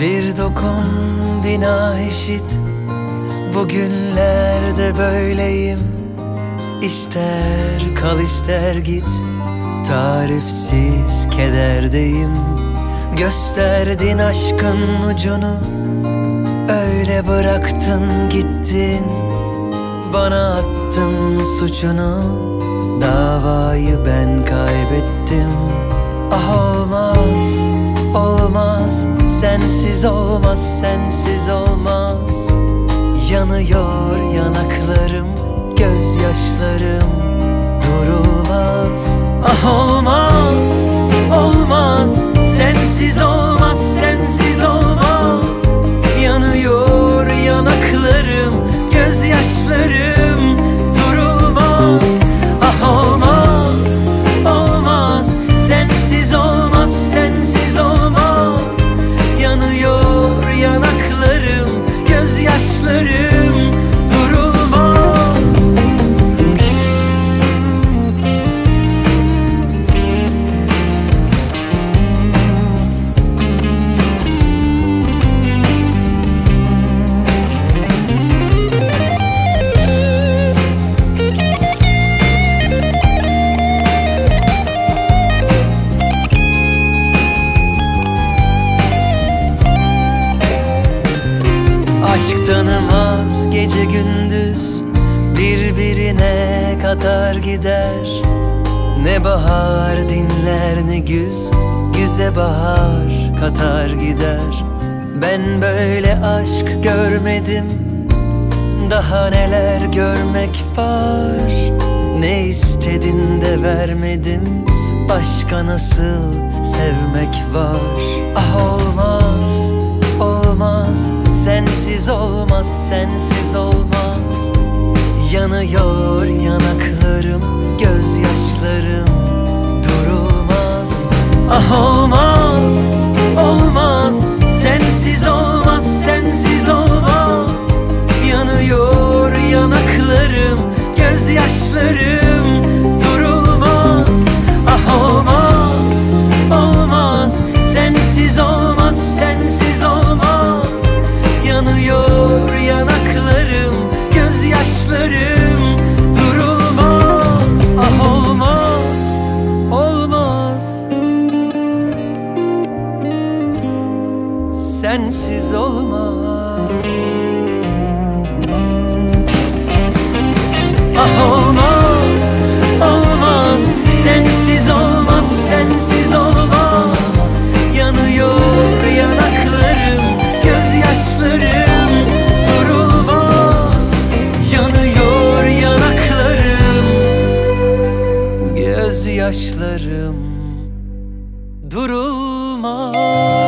Bir dokun bina eşit. Bugünlerde böyleyim. İster kal ister git. Tarifsiz kederdeyim Gösterdin aşkın ucunu Öyle bıraktın gittin. Bana attın suçunu Davayı ben kaybettim. Ah olmaz, olmaz Sensiz olmaz, sensiz olmaz. Yanıyor yanaklarım, gözyaşlarım durulmaz. Ah tanımaz gece gündüz Birbirine katar gider. Ne bahar dinler ne güz Güze bahar katar gider. Ben böyle aşk görmedim Daha neler görmek var? Ne istedin de vermedim Başka nasıl sevmek var? Ah olmaz, olmaz Olmaz, sensiz olmaz. Yanıyor yanaklarım, gözyaşlarım. Durulmaz. Ah olmaz, olmaz. Sensiz olmaz, sensiz olmaz. Yanıyor yanaklarım, gözyaşlarım sensiz olmaz. Ah olmaz, olmaz. Sensiz olmaz, sensiz olmaz. Yanıyor yanaklarım, gözyaşlarım yaşlarım durulmaz.